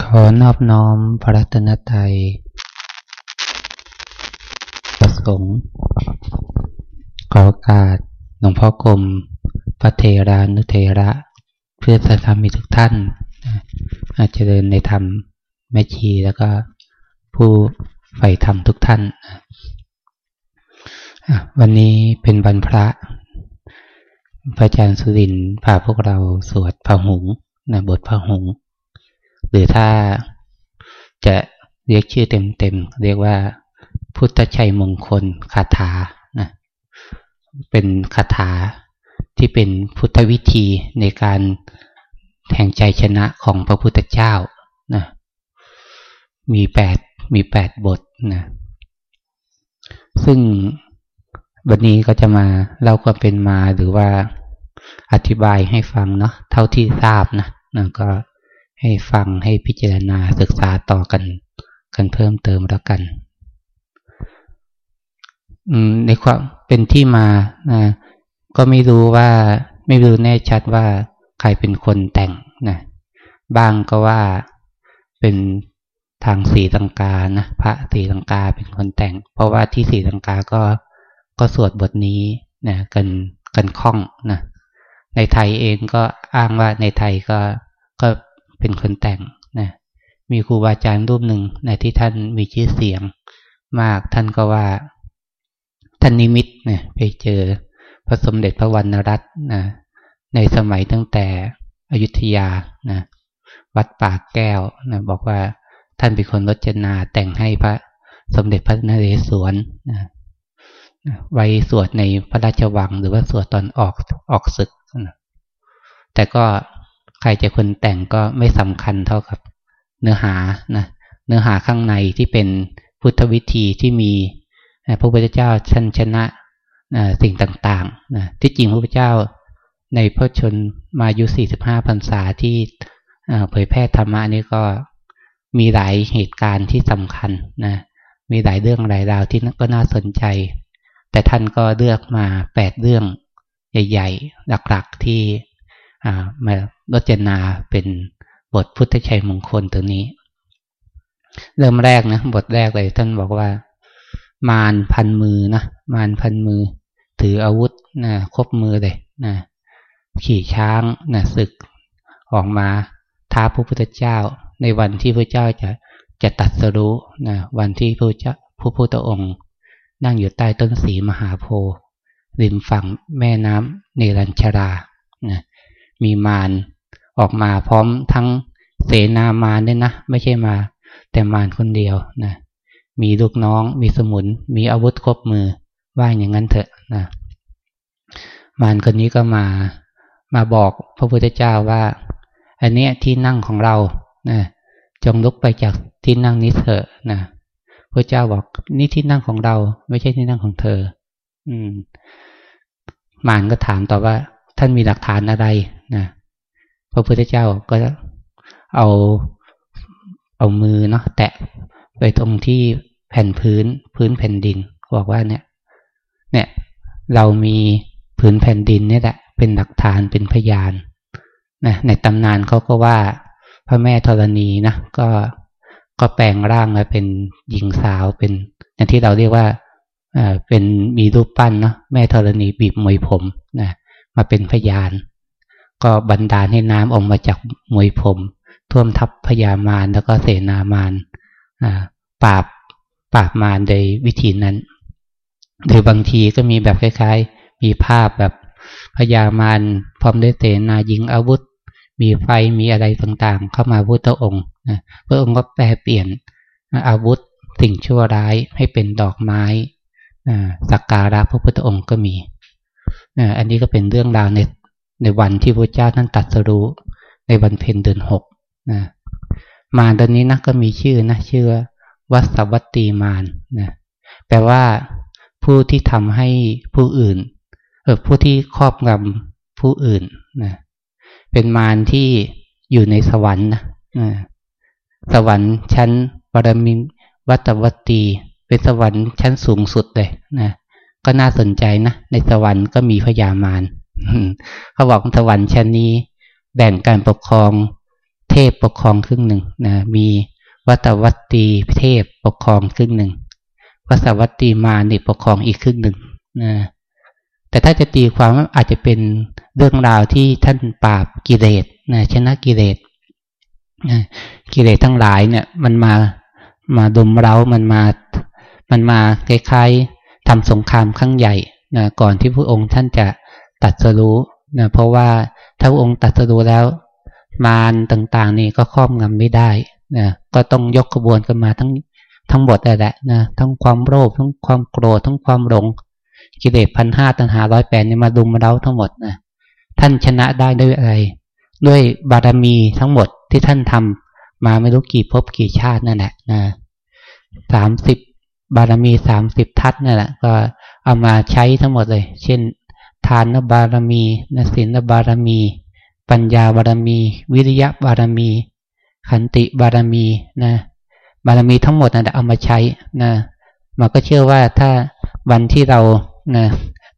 ขอนอบน้อมพระรัตนตรัยประสงค์ขอโอกาสหลวงพ่อกรมพระเทรานุเทระ เพื่อสัทธามีทุกท่าน อาจจะเดินในธรรมแม่ชีแล้วก็ผู้ใฝ่ธรรมทุกท่าน วันนี้เป็นวันพระ พระอาจารย์สุรินพาพวกเราสวดพระหงนะบทพระหง หรือถ้าจะเรียกชื่อเต็มๆเรียกว่า พุทธชัยมงคลคาถานะเป็นคาถาที่เป็นพุทธวิธีในการแห่งใจชนะของพระพุทธเจ้านะมีแปดมีแปดบทนะซึ่งวันนี้ก็จะมาเล่าความเป็นมาหรือว่าอธิบายให้ฟังเนาะเท่าที่ทราบนะนะก็ ให้ฟังให้พิจารณาศึกษาต่อกัน กันเพิ่มเติมแล้วกันในความเป็นที่มานะก็ไม่รู้ว่าไม่รู้แน่ชัดว่าใครเป็นคนแต่งนะบางก็ว่าเป็นทางสีตังกานะพระสีตังกาเป็นคนแต่ง เพราะว่าที่สีตังกาก็ก็สวดบทนี้นะกันกันคล่องนะในไทยเองก็อ้างว่าในไทยก็ก็ เป็นคนแต่งนะมีครูบาอาจารย์รูปหนึ่งในที่ท่านมีชื่อเสียง มากท่านก็ว่าท่านนิมิตนี่ยไปเจอพระสมเด็จพระวรรณรัตน์นะในสมัยตั้งแต่อยุธยานะวัดปากแก้วนะบอกว่าท่านเป็นคนรจนาแต่งให้พระสมเด็จพระนเรศวรนะไว้สวดในพระราชวังหรือว่าสวดตอนออกออกศึกนะแต่ก็ ใครจะคนแต่งก็ไม่สำคัญเท่ากับเนื้อหานะเนื้อหาข้างในที่เป็นพุทธวิธีที่มีพระพุทธเจ้าชันชนะสิ่งต่างๆนะที่จริงพระพุทธเจ้าในพระชนมายุ 45 พรรษาที่เผยแพร่ธรรมะนี่ก็มีหลายเหตุการณ์ที่สำคัญนะมีหลายเรื่องหลายราวที่ก็น่าสนใจ แต่ท่านก็เลือกมาแปดเรื่องใหญ่ ๆ หลักๆที่ มารจนาเป็นบทพุทธชัยมงคลตัวนี้ เริ่มแรกนะบทแรกเลย ท่านบอกว่า มารพันมือนะมารพันมือ ถืออาวุธนะครบมือเลยนะขี่ช้างนะศึกออกมาท้าพระพุทธเจ้า ในวันที่พระเจ้าจะจะตัดสรู้นะวันที่พระเจ้าพระพุทธองค์ นั่งอยู่ใต้ต้นสีมหาโพธิ์ริมฝั่งแม่น้ำเนรัญชรา มีมารออกมาพร้อมทั้งเสนามารด้วยนะ ไม่ใช่มา แต่มารคนเดียวนะมีลูกน้องมีสมุน มีอาวุธครบมือว่าอย่างนั้นเถอะนะมารคนนี้ก็มามาบอกพระพุทธเจ้าว่า อันนี้ที่นั่งของเรานะจงลุกไปจากที่นั่งนี้เถอะนะพระเจ้าบอกนี่ที่นั่งของเรา ไม่ใช่ที่นั่งของเธอ อืมมารก็ถามต่อว่า ท่านมีหลักฐานอะไรนะพระพุทธเจ้าก็เอาเอามือเนาะแตะไปตรงที่แผ่นพื้นพื้นแผ่นดินบอกว่าเนี่ย เนี่ย เรามีพื้นแผ่นดินนี่แหละเป็นหลักฐานเป็นพยานนะในตำนานเขาก็ว่า พระแม่ธรณีนะก็ก็แปลงร่างมาเป็นหญิงสาวเป็น อย่างที่เราเรียกว่าเป็นมีรูปปั้นเนาะแม่ธรณีบีบมวยผมนะ มาเป็นพยาน ก็บันดาลให้น้ำออกมาจากมวยผม ท่วมทับพญามารแล้วก็เสนามารปราบปราบมารโดยวิธีนั้น หรือบางทีก็มีแบบคล้ายๆ มีภาพแบบพญามารพร้อมด้วยเสนายิงอาวุธ มีไฟมีอะไรต่างๆ เข้ามาพุทธองค์พระองค์ก็แปลเปลี่ยนอาวุธสิ่งชั่วร้ายให้เป็นดอกไม้สักการะพระพุทธองค์ก็มี อันนี้ก็เป็นเรื่องราวในในวันที่พระเจ้าท่านตัดสรู้ในวันเพ็ญเดือนหกนะมารตอนนี้นะก็มีชื่อนะชื่อวัสวัตตีมารนะแปลว่าผู้ที่ทำให้ผู้อื่นเออผู้ที่ครอบงำผู้อื่นนะเป็นมารที่อยู่ในสวรรค์นะสวรรค์ชั้นบารมีวัตวัตตีเป็นสวรรค์ชั้นสูงสุดเลยนะ ก็น่าสนใจนะ ในสวรรค์ก็มีพญามารเขาบอกสวรรค์ชั้นนี้ แบ่งการปกครองเทพปกครองครึ่งหนึ่งนะมีวัตวัตตีเทพปกครองครึ่งหนึ่งวัสวัตตีมานี่ปกครองอีกครึ่งหนึ่งนะแต่ถ้าจะตีความอาจจะเป็นเรื่องราวที่ท่านปราบกิเลสนะชนะกิเลสนะกิเลสทั้งหลายเนี่ย มันมามาดมเรา มันมา มันมาคล้ายๆ ทำสงครามครั้งใหญ่นะก่อนที่พระองค์ท่านจะตัดสรู้นะเพราะว่าถ้าพระองค์ตัดสรู้แล้ว มารต่างๆ นี่ก็ครอบงำไม่ได้นะก็ต้องยกขบวนกันมาทั้งทั้งหมดแหละนะทั้งความโลภทั้งความโกรธทั้งความหลงกิเลสพันห้าตัณหาร้อยแปดนี่มาดุมมาเล้าทั้งหมดนะท่านชนะได้ด้วยอะไร ด้วยบารมีทั้งหมดที่ท่านทำมาไม่รู้กี่ภพกี่ชาตินั่นแหละนะสามสิบ บารมีสามสิบทัศนั่นแหละก็เอามาใช้ทั้งหมดเลย เช่น ทานบารมีนศีลบารมี ปัญญาบารมี วิริยะบารมี ขันติบารมีนะ บารมีทั้งหมดนะเอามาใช้นะมันก็เชื่อว่าถ้าวันที่เรานะ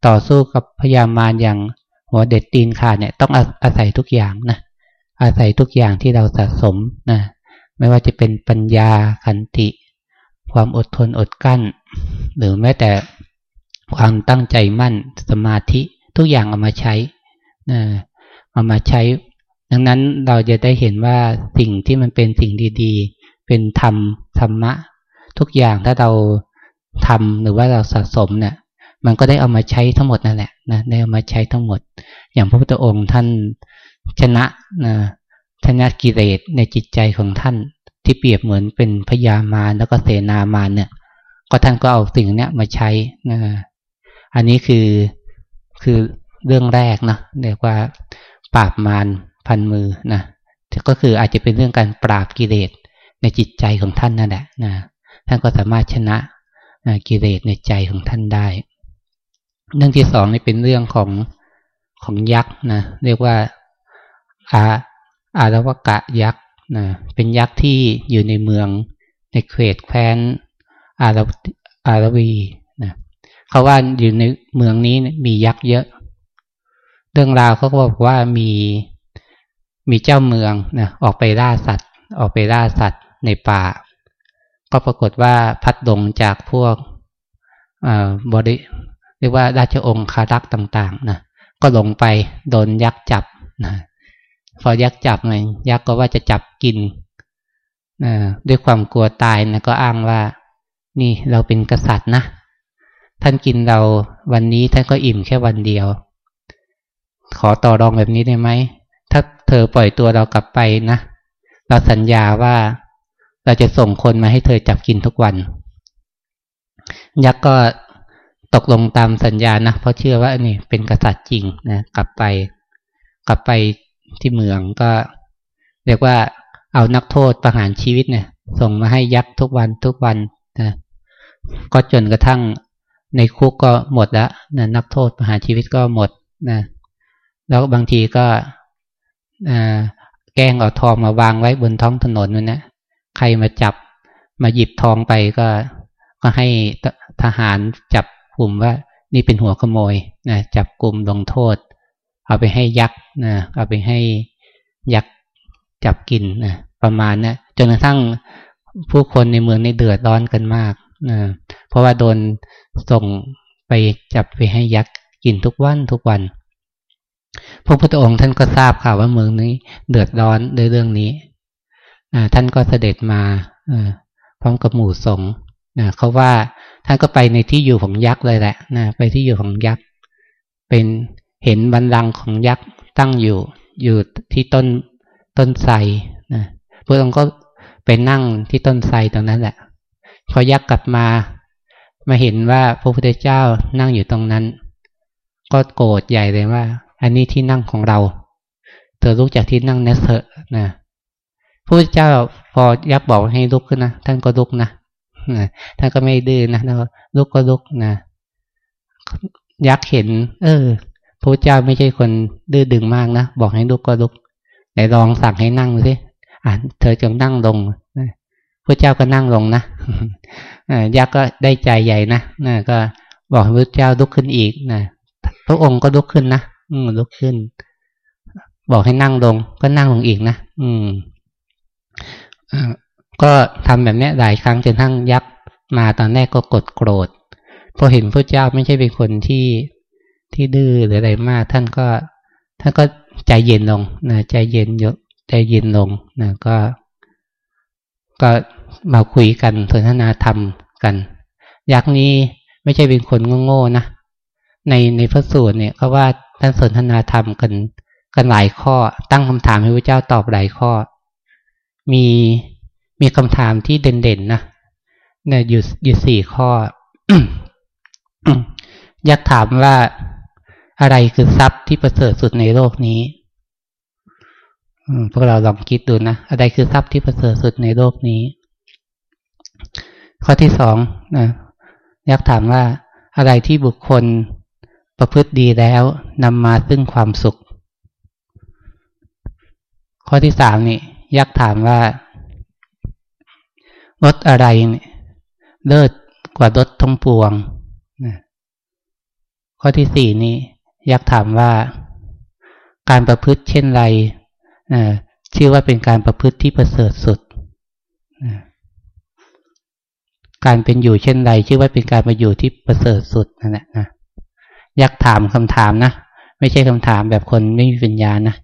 ต่อสู้กับพยามารอย่างหัวเด็ดตีนขาดเนี่ยต้องอาศัยทุกอย่างนะอาศัยทุกอย่างที่เราสะสมนะไม่ว่าจะเป็นปัญญาขันติ ความอดทนอดกั้น หรือแม้แต่ความตั้งใจมั่นสมาธิทุกอย่างเอามาใช้นะเอามาใช้ ดังนั้นเราจะได้เห็นว่าสิ่งที่มันเป็นสิ่งดีๆ เป็นธรรมธรรมะ ทุกอย่างถ้าเราทำหรือว่าเราสะสมเนี่ยมันก็ได้เอามาใช้ทั้งหมดนั่นแหละนะได้เอามาใช้ทั้งหมด อย่างพระพุทธองค์ท่านชนะนะชนะกิเลสในจิตใจของท่าน ที่เปรียบเหมือนเป็นพญามารแล้วก็เสนามารเนี่ย ก็ท่านก็เอาสิ่งนี้มาใช้นะอันนี้คือคือเรื่องแรกนะเรียกว่าปราบมารพันมือนะก็คืออาจจะเป็นเรื่องการปราบกิเลสในจิตใจของท่านนั่นแหละนะท่านก็สามารถชนะกิเลสในใจของท่านได้ เรื่องที่สองนี่เป็นเรื่องของของยักษ์นะเรียกว่าอาอารวกะยักษ์ นะเป็นยักษ์ที่อยู่ในเมืองในเขตแคว้นอารอารวีนะเขาว่าอยู่ในเมืองนี้มียักษ์เยอะ เรื่องราวเขาก็บอกว่ามีมีเจ้าเมืองนะออกไปล่าสัตว์ ออกไปล่าสัตว์ในป่า ก็ปรากฏว่าพัดดงจากพวกบริเรียกว่าราชองค์คารักต่าง ๆนะก็ลงไปโดนยักษ์จับนะ พอยักษ์จับไงยักษ์ก็ว่าจะจับกินด้วยความกลัวตายนะก็อ้างว่า นี่เราเป็นกษัตริย์นะ ท่านกินเราวันนี้ท่านก็อิ่มแค่วันเดียว ขอต่อรองแบบนี้ได้ไหม ถ้าเธอปล่อยตัวเรากลับไปนะ เราสัญญาว่าเราจะส่งคนมาให้เธอจับกินทุกวัน ยักษ์ก็ตกลงตามสัญญานะ เพราะเชื่อว่านี่เป็นกษัตริย์จริงนะ กลับไป กลับไป ที่เมืองก็ เรียกว่าเอานักโทษประหารชีวิตเนี่ย ส่งมาให้ยักษ์ทุกวันทุกวันนะก็จนกระทั่งในคุกก็หมดแล้วนะนักโทษประหารชีวิตก็หมดนะแล้วบางทีก็แกล้งเอาทองมาวางไว้บนท้องถนนนั่นนะใครมาจับมาหยิบทองไปก็ก็ให้ทหารจับกลุ่มว่านี่เป็นหัวขโมยนะจับกลุ่มลงโทษ เอาไปให้ยักษ์นะเอาไปให้ยักษ์จับกินนะประมาณนะจนกระทั่งผู้คนในเมืองในเดือดร้อนกันมากนะเพราะว่าโดนส่งไปจับไปให้ยักษ์กินทุกวันทุกวัน พระพุทธองค์ท่านก็ทราบข่าวว่าเมืองนี้เดือดร้อนด้วยเรื่องนี้ท่านก็เสด็จมาพร้อมกับหมู่สงฆ์เขาว่าท่านก็ไปในที่อยู่ของยักษ์เลยแหละนะไปที่อยู่ของยักษ์ เป็น เห็นบันลังของยักษ์ตั้งอยู่อยู่ที่ต้นต้นไทรนะพระองค์ก็ไปนั่งที่ต้นไทรตรงนั้นแหละพอยักษ์กลับมา มาเห็นว่าพระพุทธเจ้านั่งอยู่ตรงนั้น ก็โกรธใหญ่เลยว่า อันนี้ที่นั่งของเรา เธอลุกจากที่นั่งนั่นเถอะนะพระพุทธเจ้าพอยักษ์บอกให้ลุกขึ้นนะท่านก็ลุกนะท่านก็ไม่ดื้อนะแล้วลุกก็ลุกนะยักษ์เห็น เออ พระเจ้าไม่ใช่คนดื้อดึงมากนะบอกให้ลุกก็ลุกไหนลองสั่งให้นั่งสิอ่าเธอจงนั่งลงพระเจ้าก็นั่งลงนะยักษ์ก็ได้ใจใหญ่นะนะก็บอกให้พระเจ้าลุกขึ้นอีกนะพระองค์ก็ลุกขึ้นนะอืมลุกขึ้น บอกให้นั่งลง ก็นั่งลงอีกนะอืมก็ทำแบบนี้หลายครั้งจนทั้งยักษ์มาตอนแรกก็กดโกรธพอเห็นพระเจ้าไม่ใช่เป็นคนที่ ที่ดื้อหรืออะไรมาก ท่านก็ท่านก็ใจเย็นลงนะใจเย็นเยอะใจเย็นลงนะก็ ก็มาคุยกันสนทนาธรรมกันยักษ์นี้ไม่ใช่เป็นคนโง่ๆนะในในพระสูตรเนี่ยเขาว่าท่านสนทนาธรรมกันกันหลายข้อ ตั้งคำถามให้พระเจ้าตอบหลายข้อ มีมีคำถามที่เด่นๆนะเนี่ยอยู่อยู่สี่ข้อยากษ์ถามว่า อะไรคือทรัพย์ที่ประเสริฐสุดในโลกนี้พวกเราลองคิดดูนะ อะไรคือทรัพย์ที่ประเสริฐสุดในโลกนี้ ข้อที่สองนะยากถามว่าอะไรที่บุคคลประพฤติดีแล้วนำมาซึ่งความสุข ข้อที่สามนี่ยากถามว่ารถอะไรเนี่เลิศกว่ารถทั้งปวงนะข้อที่สี่นี้ อยากถามว่าการประพฤติเช่นไรชื่อว่าเป็นการประพฤติที่ประเสริฐสุด การเป็นอยู่เช่นไรชื่อว่าเป็นการมาอยู่ที่ประเสริฐสุดนั่นแหละนะอยากถามคำถามนะไม่ใช่คำถามแบบคนไม่มีปัญญานะ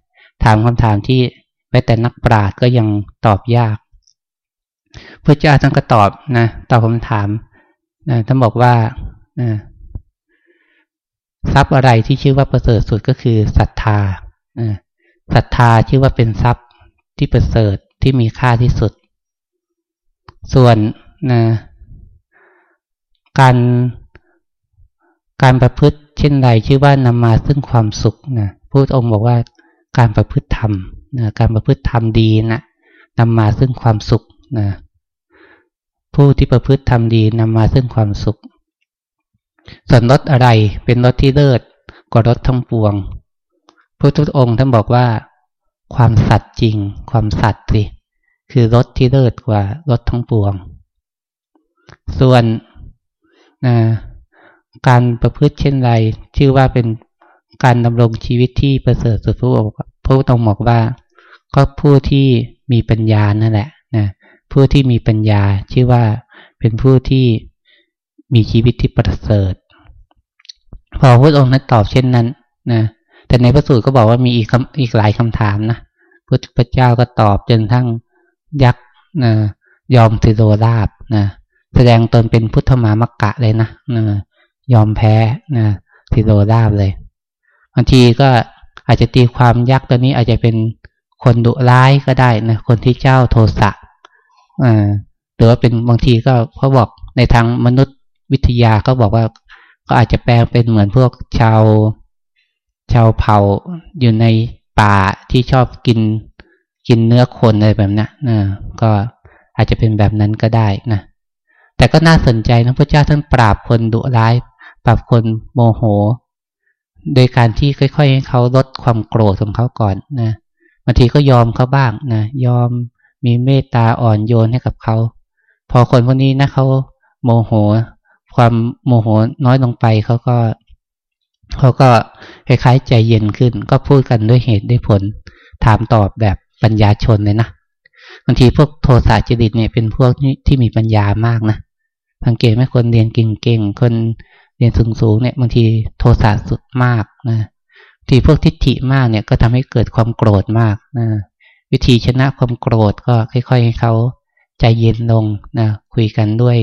ถามคำถามที่แม้แต่นักปราชญ์ก็ยังตอบยากพระเจ้าท่านก็ตอบนะตอบคำถามนะท่านบอกว่านะ ทรัพย์อะไรที่ชื่อว่าประเสริฐสุดก็คือศรัทธาศรัทธาชื่อว่าเป็นทรัพย์ที่ประเสริฐที่มีค่าที่สุด ส่วนนะการการประพฤติเช่นใดชื่อว่านำมาซึ่งความสุขนะพระองค์บอกว่าการประพฤติธรรมนะการประพฤติธรรมดีนะนำมาซึ่งความสุขนะผู้ที่ประพฤติทำดีนำมาซึ่งความสุข ส่วนรถอะไรเป็นรถที่เลิศกว่ารถทั้งปวงพระทุตองค์ท่านบอกว่า ความสัตย์จริง ความสัตย์สิคือรถที่เลิศกว่ารถทั้งปวง ส่วนการประพฤติเช่นไร ชื่อว่าเป็นการดำรงชีวิตที่ประเสริฐสุดพระองค์พระองค์บอกว่า ก็ผู้ที่มีปัญญานั่นแหละนะผู้ที่มีปัญญาชื่อว่าเป็นผู้ที่ มีชีวิตที่ประเสริฐพอพระองค์นั้นตอบเช่นนั้นนะแต่ในพระสูตรก็บอกว่ามีอีกอีกหลายคำถามนะพระพุทธเจ้าก็ตอบจนทั้งยักษ์นะยอมสิโรราบนะแสดงตนเป็นพุทธมามกะเลยนะนะยอมแพ้นะสิโรราบเลยบางทีก็อาจจะตีความยักษ์ตัวนี้อาจจะเป็นคนดุร้ายก็ได้นะคนที่เจ้าโทสะอ่าหรือว่าเป็นบางทีก็เขาบอกในทางมนุษย วิทยาก็บอกว่าก็อาจจะแปลงเป็นเหมือนพวกชาวชาวเผ่าอยู่ในป่าที่ชอบกินกินเนื้อคนอะไรแบบนั้นนะก็อาจจะเป็นแบบนั้นก็ได้นะแต่ก็น่าสนใจนะพระเจ้าท่านปราบคนดุร้าย ปราบคนโมโห โดยการที่ค่อยๆให้เขาลดความโกรธของเขาก่อนนะบางทีก็ยอมเขาบ้างนะยอมมีเมตตาอ่อนโยนให้กับเขา พอคนพวกนี้นะเขาโมโห ความโมโหน้อยลงไปเขาก็เขาก็คล้ายๆใจเย็นขึ้น ก็พูดกันด้วยเหตุด้วยผล ถามตอบแบบปัญญาชนเลยนะบางทีพวกโทสะจริตเนี่ยเป็นพวกที่มีปัญญามากนะสังเกตไหมคนเรียนเก่งๆคนเรียนสูงๆเนี่ยบางทีโทสะสุดมากนะที่พวกทิฏฐิมากเนี่ยก็ทำให้เกิดความโกรธมากนะวิธีชนะความโกรธก็ค่อย ๆ ให้เขาใจเย็นลงนะคุยกันด้วย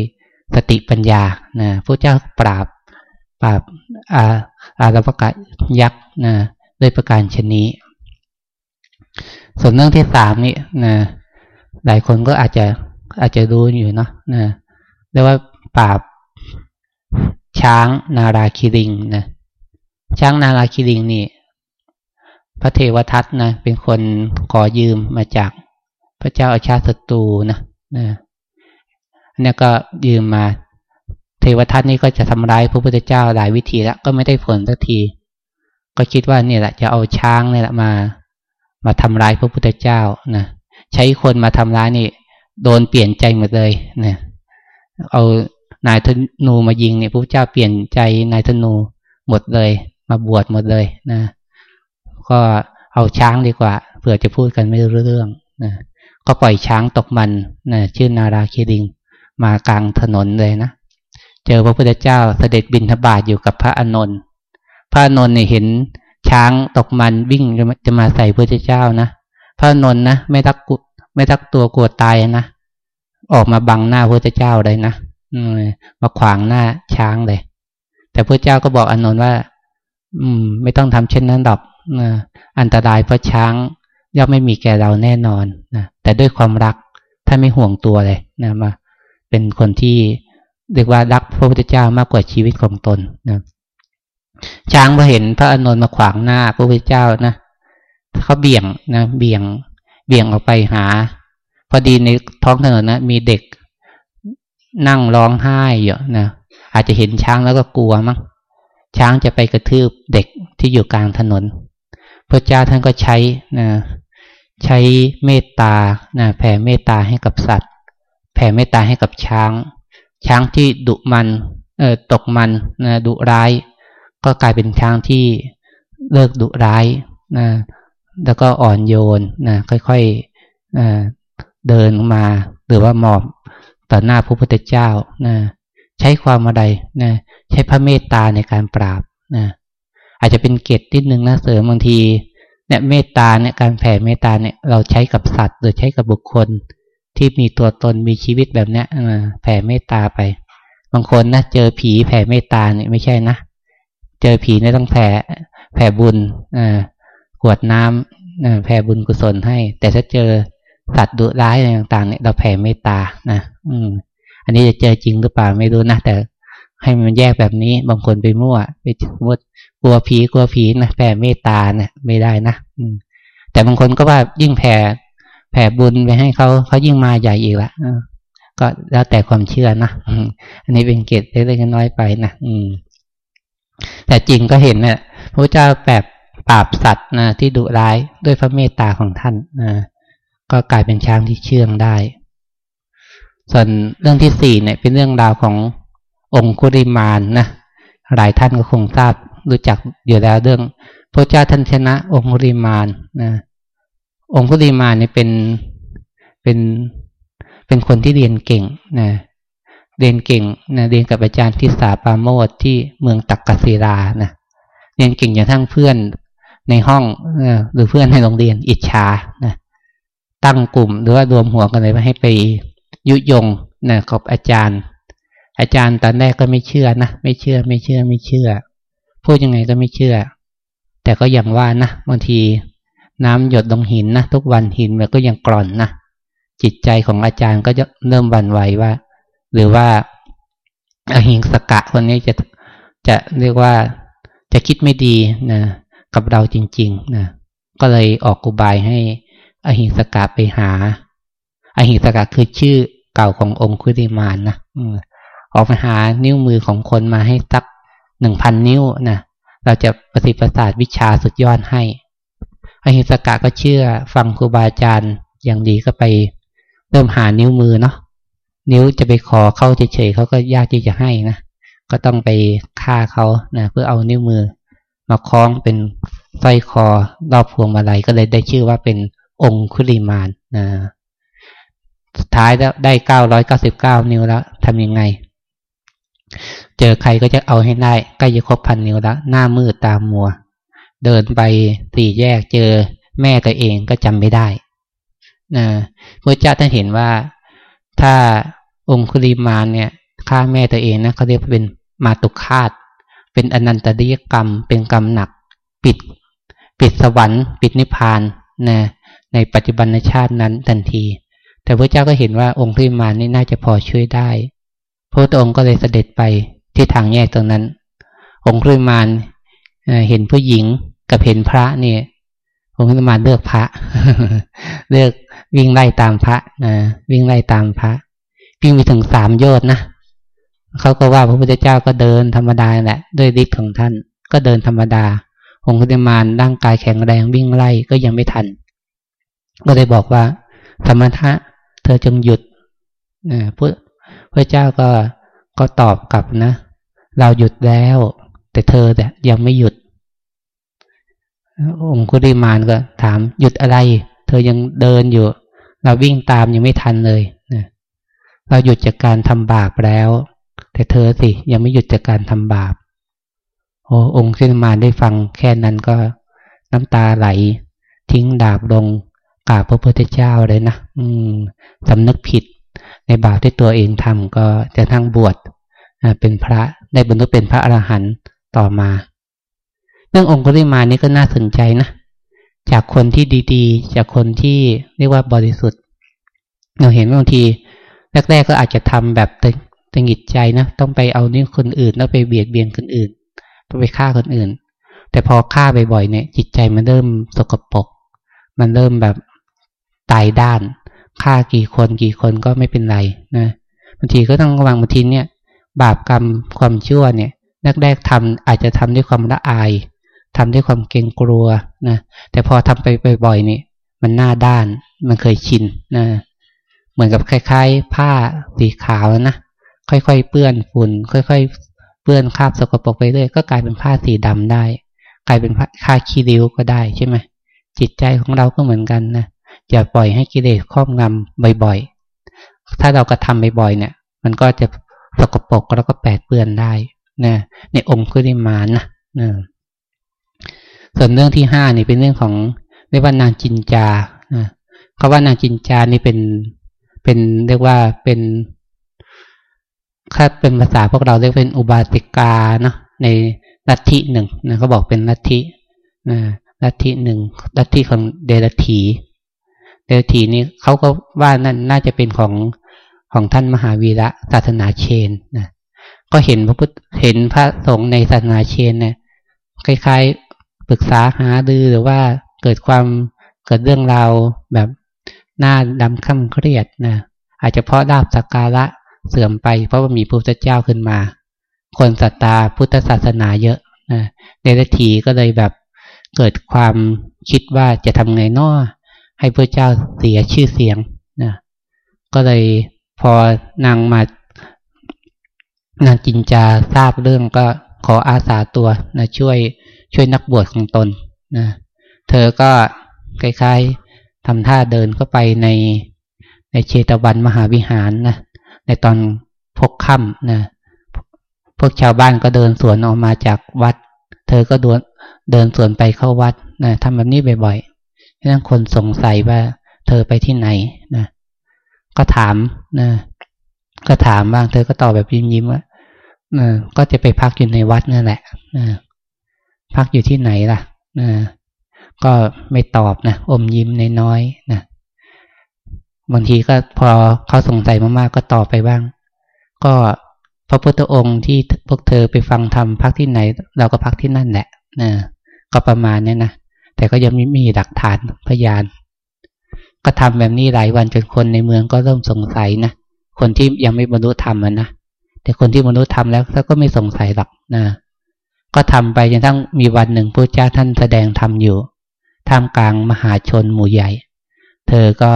สติปัญญานะพระเจ้าปราบปราบอาอารพกะยักษ์นะด้วยประการชนี้ ส่วนเรื่องที่สามนี่นะหลายคนก็อาจจะอาจจะรู้อยู่เนาะนะเรียกว่าปราบช้างนาราคิริงนะช้างนาราคิริงนี่ พระเทวทัตนะเป็นคนขอยืมมาจากพระเจ้าอาชาติศัตรูนะนะ อันนี้ก็ยืมมาเทวทัตนี่ก็จะทำร้ายพระพุทธเจ้าหลายวิธีแล้วก็ไม่ได้ผลสักที ก็คิดว่านี่แหละจะเอาช้างนี่แหละมา มาทำร้ายพระพุทธเจ้านะใช้คนมาทำร้ายนี่ โดนเปลี่ยนใจหมดเลยนะเอานายธนูมายิงเนี่ยพระเจ้าเปลี่ยนใจนายธนูหมดเลย มาบวชหมดเลยนะ ก็เอาช้างดีกว่าเผื่อจะพูดกันไม่รู้เรื่องนะก็ปล่อยช้างตกมันนะชื่อนาราคีดิง มากลางถนนเลยนะ เจอพระพุทธเจ้าเสด็จบินทบาทอยู่กับพระอนนท์พระอนนท์เนี่ยเห็นช้างตกมันวิ่งจะมาใส่พระพุทธเจ้านะพระอนนท์นะไม่ทักกุไม่ทักตัวกลัวตายนะออกมาบังหน้าพระพุทธเจ้าเลยนะมาขวางหน้าช้างเลย แต่พระเจ้าก็บอกอนนท์ว่า อืม ไม่ต้องทำเช่นนั้นหรอกอันตรายเพราะช้างย่อมไม่มีแก่เราแน่นอนนะแต่ด้วยความรักท่านไม่ห่วงตัวเลยนะมา เป็นคนที่เรียกว่ารักพระพุทธเจ้ามากกว่าชีวิตของตนนะช้างพอเห็นพระอนุนมาขวางหน้าพระพุทธเจ้านะเขาเบี่ยงนะเบี่ยง เบี่ยงออกไปหา พอดีในท้องถนนนะมีเด็กนั่งร้องไห้อยู่นะอาจจะเห็นช้างแล้วก็กลัวมั้งช้างจะไปกระทืบเด็กที่อยู่กลางถนน พระเจ้าท่านก็ใช้นะใช้เมตตานะแผ่เมตตาให้กับสัตว์ แผ่เมตตาให้กับช้าง ช้างที่ดุมันเออตกมันนะดุร้าย ก็กลายเป็นช้างที่เลิกดุร้ายนะแล้วก็อ่อนโยนนะค่อยๆเดินมาหรือว่าหมอบต่อหน้าพระพุทธเจ้านะใช้ความอะไรนะใช้พระเมตตาในการปราบนะอาจจะเป็นเกตนิดนึงนะเสริมบางทีเนี่ยเมตตาเนี่ยการแผ่เมตตาเนี่ยเราใช้กับสัตว์ หรือใช้กับบุคคล ที่มีตัวตนมีชีวิตแบบเนี้ยแผ่เมตตาไป บางคนนะเจอผีแผ่เมตตาเนี่ยไม่ใช่นะ เจอผีเนี่ยต้องแผ่แผ่บุญอ่ากวดน้ำแผ่บุญกุศลให้ แต่ถ้าเจอสัตว์ดุร้ายอะไรต่างๆเนี่ยเราแผ่เมตตานะอืมอันนี้จะเจอจริงหรือเปล่าไม่รู้นะแต่ให้มันแยกแบบนี้ บางคนไปมั่วไปมดกลัวผีกลัวผีนะแผ่เมตตาเนะี่ยไม่ได้นะอืมแต่บางคนก็ว่ายิ่งแผ่ แผ่บุญไปให้เขาเขายิ่งมาใหญ่อีกละก็แล้วแต่ความเชื่อนะอันนี้เป็นเกตเล็กๆน้อยไปนะอืม แต่จริงก็เห็นเนะี่ยพระเจ้าแบบปราบสัตว์นะที่ดุร้ายด้วยพระเมตตาของท่านนะก็กลายเป็นช้างที่เชื่องได้ ส่วนเรื่องที่สี่เนี่ย เป็นเรื่องราวขององคุริมานนะหลายท่านก็คงทราบรู้จักอยู่แล้วเรื่องพระเจ้าท่านชนะองคุริมานนะ องคุริมาเนี่ยเป็นเป็นเป็นคนที่เรียนเก่งนะเรียนเก่งนะเรียนกับอาจารย์ทิสาปาโมดที่เมืองตักกศิลานะเรียนเก่งอย่างทั้งเพื่อนในห้องหรือเพื่อนในโรงเรียนอิจฉานะตั้งกลุ่มหรือว่ารวมหัวกันเลยว่าให้ไปยุยงนะกับอาจารย์ อาจารย์ตอนแรกก็ไม่เชื่อนะไม่เชื่อไม่เชื่อไม่เชื่อพูดยังไงก็ไม่เชื่อ แต่ก็อย่างว่านะบางที น้ำหยดลงหินนะทุกวันหินมันก็ยังกร่อนนะจิตใจของอาจารย์ก็จะเริ่มวันไหวว่า หรือว่าอหิงสกะคนนี้จะจะเรียกว่าจะคิดไม่ดีนะกับเราจริงๆนะก็เลยออกกุบายให้อหิงสกะไปหาอหิงสกะคือชื่อเก่าขององค์คุติมานนะออกไปหานิ้วมือของคนมาให้สักหนึ่งพันนิ้วนะเราจะประสิทธิ์ประสาทวิชาสุดยอดให้ อหิงสกะก็เชื่อฟังครูบาอาจารย์อย่างดีก็ไป เริ่มหานิ้วมือเนาะนิ้วจะไปขอเข้าเฉยๆเขาก็ยากที่จะให้นะก็ต้องไปฆ่าเขานะเพื่อเอานิ้วมือ มาคล้องเป็นสร้อยคอรอบพวงมาลัยก็เลยได้ชื่อว่าเป็นองคุลิมานนะสุดท้ายแล้วได้เก้าร้อยเก้าสิบเก้านิ้วแล้วทำยังไง เจอใครก็จะเอาให้ได้ใกล้จะครบพันนิ้วแล้วหน้ามืดตามมัว เดินไปสี่แยกเจอแม่ตัวเองก็จำไม่ได้นะพระเจ้าท่านเห็นว่าถ้าองคุลิมานเนี่ยฆ่าแม่ตัวเองนะเขาเรียกเป็นมาตุคาตเป็นอนันตริยกรรม เป็นกรรมหนัก ปิด ปิดสวรรค์ ปิดนิพพานนะในปัจจุบันชาตินั้นทันที แต่พระเจ้าก็เห็นว่าองค์พิมานนี่น่าจะพอช่วยได้พระองค์ก็เลยเสด็จไปที่ทางแยกตรงนั้น องค์พิมานเห็นผู้หญิง กับเห็นพระเนี่ยองค์พิมานเลือกพระ เลือกวิ่งไล่ตามพระนะวิ่งไล่ตามพระวิ่งไปถึงสามโยชน์นะเขาก็ว่าพระพุทธเจ้าก็เดินธรรมดาแหละ ด้วยฤทธิ์ของท่าน ก็เดินธรรมดาองค์พิมานร่างกายแข็งแรงวิ่งไล่ก็ยังไม่ทัน ก็เลยบอกว่า ธรรมทะเธอจงหยุดนะพระพระเจ้าก็ก็ตอบกลับนะ เราหยุดแล้ว แต่เธอแต่ยังไม่หยุด องคุริมานก็ถามหยุดอะไร เธอยังเดินอยู่ เราวิ่งตามยังไม่ทันเลยนะเราหยุดจากการทำบาปแล้ว แต่เธอสิยังไม่หยุดจากการทำบาป โอ้องค์เซนมานได้ฟังแค่นั้นก็น้ำตาไหล ทิ้งดาบลงกราบพระพุทธเจ้าเลยนะอืมสำนึกผิด ในบาปที่ตัวเองทำก็จะทั้งบวชเป็นพระได้บรรลุเป็นพระอรหันต์ต่อมา รื่ององค์กุริมานี่ก็น่าสนใจนะ จากคนที่ดีๆ จากคนที่เรียกว่าบริสุทธิ์ เราเห็นบางที แรก ๆ ก็อาจจะทำแบบตึงหิดใจนะต้องไปเอานี่คนอื่น แล้วไปเบียดเบียนคนอื่นไปฆ่าคนอื่น แต่พอฆ่าบ่อยๆเนี่ย จิตใจมันเริ่มสกปรกมันเริ่มแบบตายด้านฆ่ากี่คนกี่คนก็ไม่เป็นไรนะบางทีก็ต้องระวังบางทีเนี่ย บาปกรรมความชั่วเนี่ยแรกๆทำอาจจะทำด้วยความละอาย ทำด้วยความเกรงกลัวนะแต่พอทำไปบ่อยๆนี่มันหน้าด้านมันเคยชินนะเหมือนกับคล้ายๆ ผ้าสีขาวนะค่อยๆเปื้อนฝุ่น ค่อยๆเปื้อนคราบสกปรกไปเรื่อยก็กลายเป็นผ้าสีดำได้ กลายเป็นผ้าขี้ริ้วก็ได้ใช่ไหมจิตใจของเราก็เหมือนกันนะอย่าปล่อยให้กิเลสครอบงำบ่อยๆ ถ้าเรากระทำบ่อยๆเนี่ย มันก็จะสกปรกแล้วก็แปดเปื้อนได้นะในองค์คุริมานะนะ ส่วนเรื่องที่ห้านี่เป็นเรื่องของเรียกว่านางจินจาเขาว่านางจินจานี่เป็นเป็นเรียกว่าเป็นถ้าเป็นภาษาพวกเราเรียกเป็นอุบาสิกาเนาะในลัทธิหนึ่งนะเขาบอกเป็นลัทธินะลัทธิหนึ่งลัทธิของเดรธีเดรธีนี่เขาก็ว่านั่นน่าจะเป็นของของท่านมหาวีระศาสนาเชนนะก็เห็นพระพุทธเห็นพระสงฆ์ในศาสนาเชนเนี่ยคล้ายๆ ปรึกษาหาดือหรือว่าเกิดความเกิดเรื่องราวแบบหน้าดำข้าเครียดนะอาจจะเพราะดาบสักการะเสื่อมไป เพราะว่ามีพระพุทธเจ้าขึ้นมา คนศรัทธาพุทธศาสนาเยอะนะเดรธีก็เลยแบบเกิดความคิดว่าจะทำไงน้อให้พระเจ้าเสียชื่อเสียงนะก็เลยพอนางมานางจินจาทราบเรื่องก็ขออาสาตัวนะช่วย ช่วยนักบวชของตนนะเธอก็คล้ายๆทำท่าเดินเข้าไปในในเชตวันมหาวิหารนะในตอนพกค่ำนะพวกชาวบ้านก็เดินสวนออกมาจากวัด เธอก็เดินเดินสวนไปเข้าวัดนะทำแบบนี้บ่อยๆดังนั้นคนสงสัยว่าเธอไปที่ไหนนะก็ถามนะก็ถามบ้าง เธอก็ตอบแบบยิ้มๆว่านะก็จะไปพักอยู่ในวัดนั่นแหละนะ พักอยู่ที่ไหนล่ะนะก็ไม่ตอบนะอมยิ้มน้อยๆนะบางทีก็พอเขาสงสัยมากๆก็ตอบไปบ้าง ก็พระพุทธองค์ที่พวกเธอไปฟังธรรมพักที่ไหน เราก็พักที่นั่นแหละนะก็ประมาณนี้นะแต่ก็ยังไม่มีหลักฐานพยาน ก็ทำแบบนี้หลายวันจนคนในเมืองก็เริ่มสงสัยนะคนที่ยังไม่บรรลุธรรมนะแต่คนที่บรรลุธรรมแล้วเขาก็ไม่สงสัยหรอกนะ ก็ทำไปจนทั้งมีวันหนึ่งพระเจ้าท่านแสดงธรรมอยู่ท่ามกลางมหาชนหมู่ใหญ่ เธอก็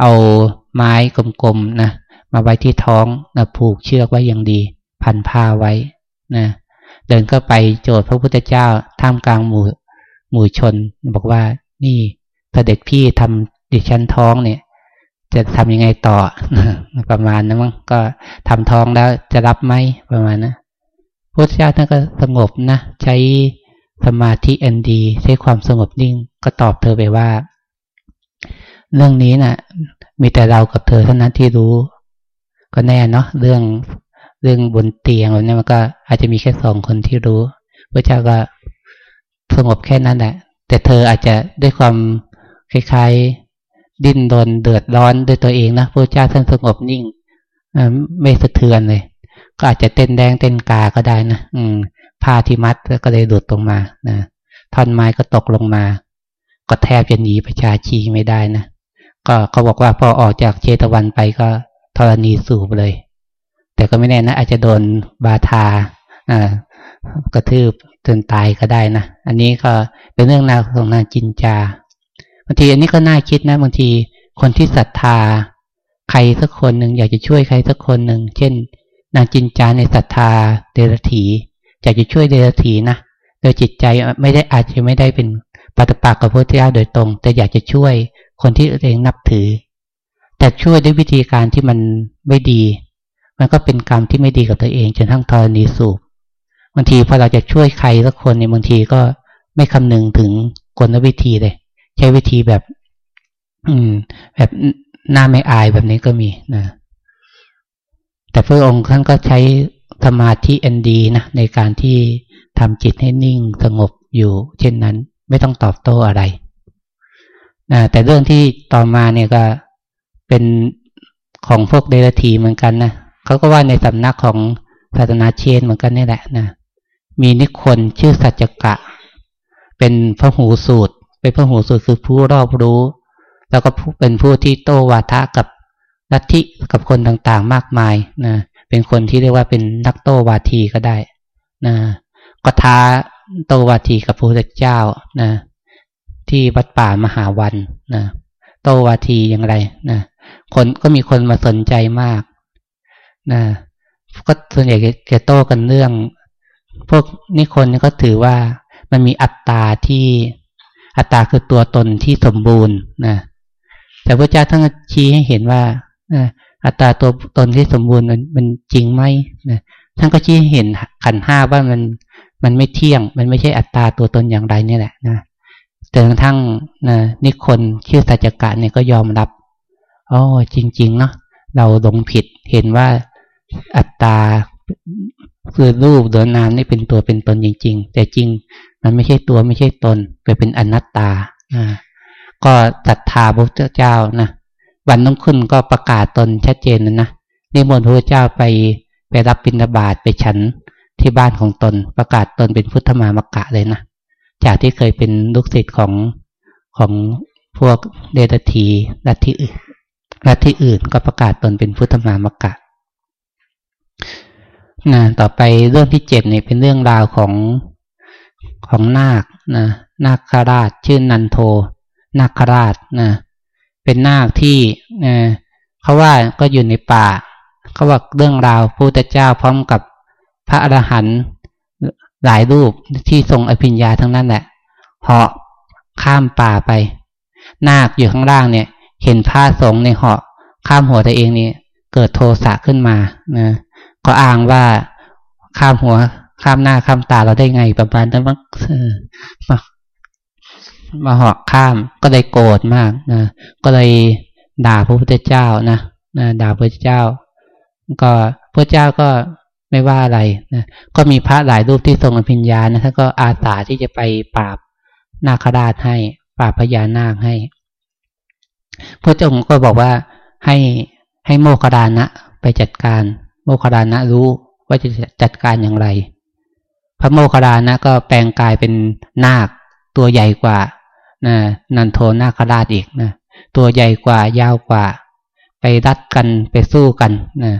เอาไม้กลมๆนะมาไว้ที่ท้องนะผูกเชือกไว้อย่างดี พันผ้าไว้นะเดินเข้าไปโจทย์พระพุทธเจ้าท่ามกลางหมู่หมู่ชน บอกว่านี่เสด็จพี่ทำดิฉันท้องเนี่ย จะทำยังไงต่อประมาณนั้นมั้งก็ทำท้องแล้วจะรับไหมประมาณนะ พระเจ้าท่านก็สงบนะใช้สมาธิอันดี ใช้ความสงบนิ่งก็ตอบเธอไปว่า เรื่องนี้นะ่ะ มีแต่เรากับเธอเท่านั้นที่รู้ ก็แน่เนาะเรื่องเรื่องบนเตียงอะไรนี้มันก็อาจจะมีแค่สองคนที่รู้พระเจ้าก็สงบแค่นั้นแหละ แต่เธออาจจะด้วยความคล้ายๆ ดิ้นรนเดือดร้อนด้วยตัวเองนะพระเจ้าท่านสงบนิ่งไม่สะเทือนเลย ก็อาจจะเต้นแดงเต้นกาก็ได้นะอืมผ้าที่มัดก็เลยหลุดลงมานะท่อนไม้ก็ตกลงมา ก็แทบจะหนีประชาชีไม่ได้นะก็เขาบอกว่าพอออกจากเชตวันไปก็ธรณีสูบเลย แต่ก็ไม่แน่นะอาจจะโดนบาทาอ่ากระทืบจนตายก็ได้นะอันนี้ก็เป็นเรื่องราวของนางจินจาบางทีอันนี้ก็น่าคิดนะบางทีคนที่ศรัทธา ใครสักคนหนึ่งอยากจะช่วยใครสักคนหนึ่งเช่น นางจินจาในศรัทธาเดรถีอยากจะช่วยเดรถีนะโดยจิตใจไม่ได้อาจจะไม่ได้เป็นปฏิปักษ์กับพระเจ้าโดยตรง แต่อยากจะช่วยคนที่ตัวเองนับถือ แต่ช่วยด้วยวิธีการที่มันไม่ดี มันก็เป็นกรรมที่ไม่ดีกับตัวเองจนทั้งทรณีสูบบางทีพอเราจะช่วยใครสักคนเนี่ยบางทีก็ไม่คำนึงถึงกลวิธีเลย ใช้วิธีแบบ อืม แบบหน้าไม่อายแบบนี้ก็มีนะ แต่พระองค์ท่านก็ใช้สมาธิอันดีนะในการที่ทำจิตให้นิ่งสงบอยู่ เช่นนั้นไม่ต้องตอบโต้อะไรนะแต่เรื่องที่ต่อมาเนี่ยก็เป็นของพวกเดรัจีเหมือนกันนะเขาก็ว่าในสำนักของศาสนาเชนเหมือนกันนี่แหละนะมีนิคนชื่อสัจกะ เป็นพระหูสูตร เป็นพระหูสูตรคือผู้รอบรู้ แล้วก็เป็นผู้ที่โตวาทะกับ ลัทธิกับคนต่างๆมากมายนะเป็นคนที่เรียกว่าเป็นนักโตวาทีก็ได้นะก็ท้าโตวาทีกับพระพุทธเจ้านะที่วัดป่ามหาวันนะโตวาทีอย่างไรนะคนก็มีคนมาสนใจมากนะก็ส่วนใหญ่จะโต้กันเรื่อง พวกนี่คนก็ถือว่ามันมีอัตตาที่อัตตาคือตัวตนที่สมบูรณ์นะแต่พระเจ้าท่านชี้ให้เห็นว่า อัตตาตัวตนที่สมบูรณ์มันจริงไหมนะท่านก็ชี้เห็นขันห้าว่ามันมันไม่เที่ยง มันไม่ใช่อัตตาตัวตนอย่างไรนี่แหละนะแต่กระทั่งนะนิคนชื่อสัจกะเนี่ยก็ยอมรับอ๋อจริง ๆ เนาะเราหลงผิดเห็นว่าอัตตาคือรูปหรือนามนี่เป็นตัวเป็นตนจริง ๆ แต่จริงมันไม่ใช่ตัวไม่ใช่ตนไปเป็นอนัตตาอ่าก็ศรัทธาพระเจ้านะ วันต้องขึ้นก็ประกาศตนชัดเจนนะนะนิมนต์พระเจ้าไปไปรับบิณฑบาตไปฉันที่บ้านของตน ประกาศตนเป็นพุทธมามกะเลยนะจากที่เคยเป็นลูกศิษย์ของของพวกเดตทีลัทธิอื่นลัทธิอื่นก็ประกาศตนเป็นพุทธมามกะนะต่อไปเรื่องที่เจ็ดเนี่ยเป็นเรื่องราวของของนาคนะนาคราช ชื่อนันโทนาคราชนะ เป็นนาคที่เขาว่าก็อยู่ในป่า เขาว่าเรื่องราวพระพุทธเจ้าพร้อมกับพระอรหันต์หลายรูปที่ทรงอภิญญาทั้งนั้นแหละเหาะข้ามป่าไป นาคอยู่ข้างล่างเนี่ย เห็นผ้าสงฆ์ในเหาะข้ามหัวตัวเองนี่เกิดโทสะขึ้นมานะก็อ้างว่าข้ามหัวข้ามหน้าข้ามตาเราได้ไงประมาณนั้นมา มาหอกข้ามก็เลยโกรธมากนะก็เลยด่าพระพุทธเจ้านะนะด่าพระพุทธเจ้า ก็พระเจ้าก็ไม่ว่าอะไรนะก็มีพระหลายรูปที่ทรงอภิญญานะท่านก็อาสาที่จะไปปราบนาคราชให้ ปราบพญานาคให้พระเจ้าก็บอกว่าให้ให้โมคดานะไปจัดการ โมคคลานะรู้ว่าจะจัดการอย่างไร พระโมคคลานะก็แปลงกายเป็นนาคตัวใหญ่กว่า นะนันโทนาคราชอีกนะตัวใหญ่กว่ายาวกว่า ไปรัดกันไปสู้กันนะ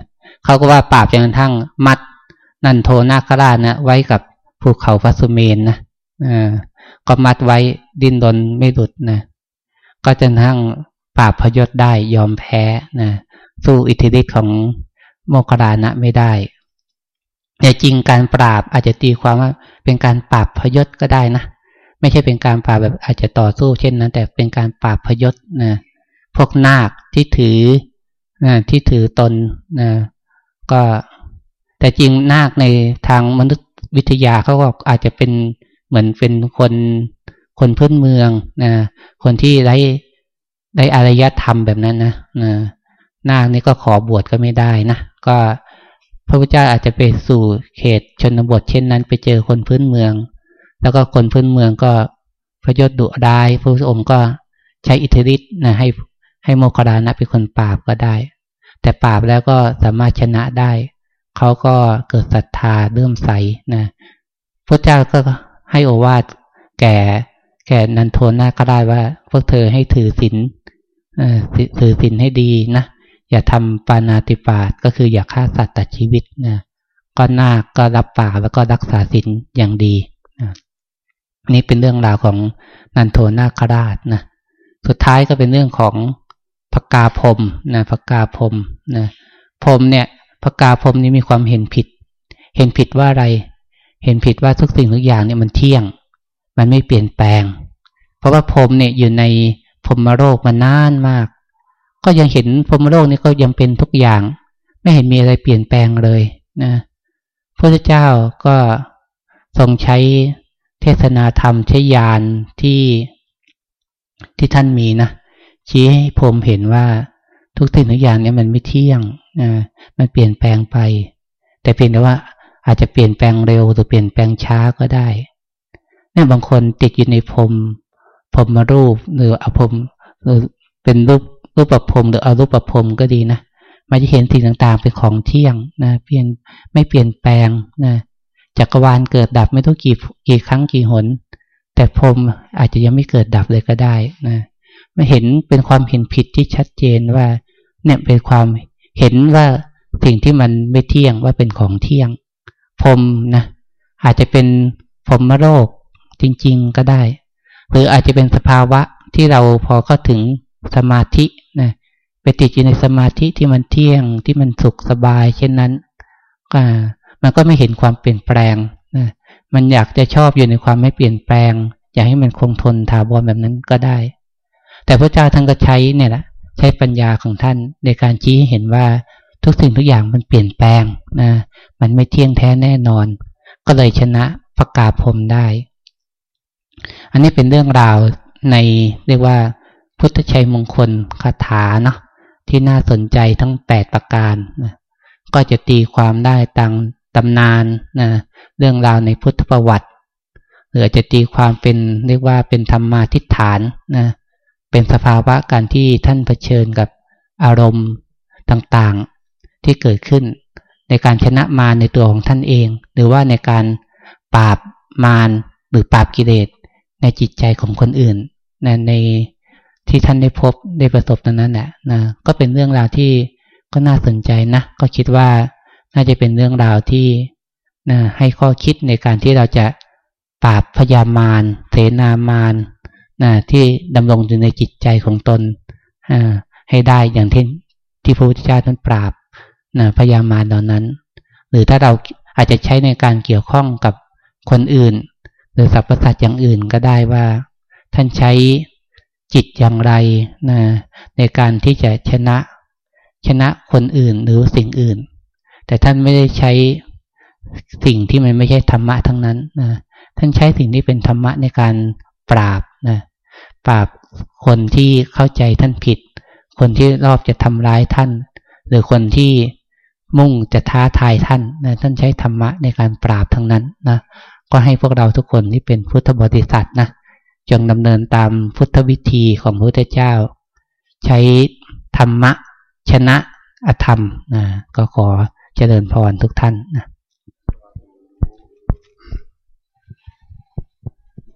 เขาก็ว่าปราบจนกระทั่งมัด นันโทนาคราชนะไว้กับภูเขาพัสุเมนนะก็มัดไว้ดินดนไม่หลุดนะก็จนทั้งปราบพยศได้ยอมแพ้นะสู้อิทธิฤทธิ์ของโมคดานะไม่ได้แต่จริงการปราบอาจจะตีความว่าเป็นการปราบพยศก็ได้นะ ไม่ใช่เป็นการปราบแบบอาจจะต่อสู้เช่นนั้น แต่เป็นการปราบพยศนะพวกนาคที่ถือนะที่ถือตนนะก็แต่จริงนาคในทางมนุษยวิทยาเขาก็อาจจะเป็นเหมือนเป็นคนคนพื้นเมืองนะคนที่ได้ได้อารยธรรมแบบนั้นนะนะนาคนี่ก็ขอบวชก็ไม่ได้นะก็พระพุทธเจ้าอาจจะไปสู่เขตชนบทเช่นนั้น ไปเจอคนพื้นเมือง แล้วก็คนพื้นเมืองก็พระยศดุได้พระองค์ก็ใช้อิทธิฤทธิ์นะให้ให้โมคดานะเป็นคนปราบก็ได้ แต่ปราบแล้วก็สามารถชนะได้เขาก็เกิดศรัทธาเริ่มใสนะพระเจ้าก็ให้โอวาทแก่แก่นันโทนาก็ได้ว่า พวกเธอให้ถือศีลถือศีลให้ดีนะอย่าทำปานาติปาตก็คืออย่าฆ่าสัตว์ตัดชีวิตนะก็นาคก็รับปากแล้วก็รักษาศีลอย่างดี นี่เป็นเรื่องราวของนันโทนาคราชนะสุดท้ายก็เป็นเรื่องของพกาพรมนะพกาพรมนะพรมเนี่ยพกาพรมนี้มีความเห็นผิด เห็นผิดว่าอะไร เห็นผิดว่าทุกสิ่งทุกอย่างเนี่ยมันเที่ยง มันไม่เปลี่ยนแปลง เพราะว่าพรมเนี่ยอยู่ในพรมโรคมานานมาก ก็ยังเห็นพรมโลกนี้ก็ยังเป็นทุกอย่าง ไม่เห็นมีอะไรเปลี่ยนแปลงเลยนะพระเจ้าก็ทรงใช้ เทศนาธรรมใช้ยานที่ที่ท่านมีนะชี้ให้ผมเห็นว่าทุกสิ่งทุกอย่างเนี่ยมันไม่เที่ยงนะมันเปลี่ยนแปลงไป แต่เพียงแต่ว่าอาจจะเปลี่ยนแปลงเร็วหรือเปลี่ยนแปลงช้าก็ได้เนี่ยบางคนติดอยู่ในพรมพรมมารูปหรืออภพหรือเป็นรูปรูปประพรมหรือเอารูปประพรมก็ดีนะมันจะเห็นสิ่งต่างๆเป็นของเที่ยงนะเปลี่ยนไม่เปลี่ยนแปลงนะ จักรวาลเกิดดับไม่ต้องกี่กี่ครั้งกี่หน แต่พรมอาจจะยังไม่เกิดดับเลยก็ได้นะไม่เห็นเป็นความเห็นผิดที่ชัดเจนว่า เนี่ยเป็นความเห็นว่าสิ่งที่มันไม่เที่ยงว่าเป็นของเที่ยง พรมนะอาจจะเป็นพรมมโรคจริง ๆก็ได้ หรืออาจจะเป็นสภาวะที่เราพอเข้าถึงสมาธินะไปติดอยู่ในสมาธิที่มันเที่ยงที่มันสุขสบาย เช่นนั้นก็ มันก็ไม่เห็นความเปลี่ยนแปลงนะมันอยากจะชอบอยู่ในความไม่เปลี่ยนแปลง อยากให้มันคงทนถาวรแบบนั้นก็ได้ แต่พระเจ้าท่านก็ใช้เนี่ยแหละใช้ปัญญาของท่านในการชี้ให้เห็นว่าทุกสิ่งทุกอย่างมันเปลี่ยนแปลงนะมันไม่เที่ยงแท้แน่นอน ก็เลยชนะประกาศพรมได้ อันนี้เป็นเรื่องราวในเรียกว่า พุทธชัยมงคลคาถาเนาะที่น่าสนใจทั้งแปดประการนะก็จะตีความได้ตัง ตำนานนะเรื่องราวในพุทธประวัติหรือจะตีความเป็นเรียกว่าเป็นธรรมาทิฏฐานนะเป็นสภาวะการที่ท่านเผชิญกับอารมณ์ต่างๆที่เกิดขึ้น ในการชนะมารในตัวของท่านเอง หรือว่าในการปราบมารหรือปราบกิเลสในจิตใจของคนอื่นนะในที่ท่านได้พบได้ประสบนั้นนั้นแหละนะก็เป็นเรื่องราวที่ก็น่าสนใจนะ ก็คิดว่า น่าจะเป็นเรื่องราวที่นะให้ข้อคิดในการที่เราจะปราบพยามารเสนามารนะที่ดำรงอยู่ในจิตใจของตนให้ได้อย่างที่ที่พระพุทธเจ้าท่านปราบนะพยามารเหล่านั้น หรือถ้าเราอาจจะใช้ในการเกี่ยวข้องกับคนอื่น หรือสรรพสัตว์อย่างอื่นก็ได้ว่า ท่านใช้จิตอย่างไรนะในการที่จะชนะชนะคนอื่นหรือสิ่งอื่น แต่ท่านไม่ได้ใช้สิ่งที่มันไม่ใช่ธรรมะทั้งนั้นนะท่านใช้สิ่งที่เป็นธรรมะในการปราบนะปราบคนที่เข้าใจท่านผิด คนที่รอบจะทำร้ายท่าน หรือคนที่มุ่งจะท้าทายท่านนะท่านใช้ธรรมะในการปราบทั้งนั้นนะก็ให้พวกเราทุกคนที่เป็นพุทธบริษัทนะจงดำเนินตามพุทธวิธีของพระพุทธเจ้า ใช้ธรรมะ ชนะอธรรมนะก็ขอ เจริญพรทุกท่านนะ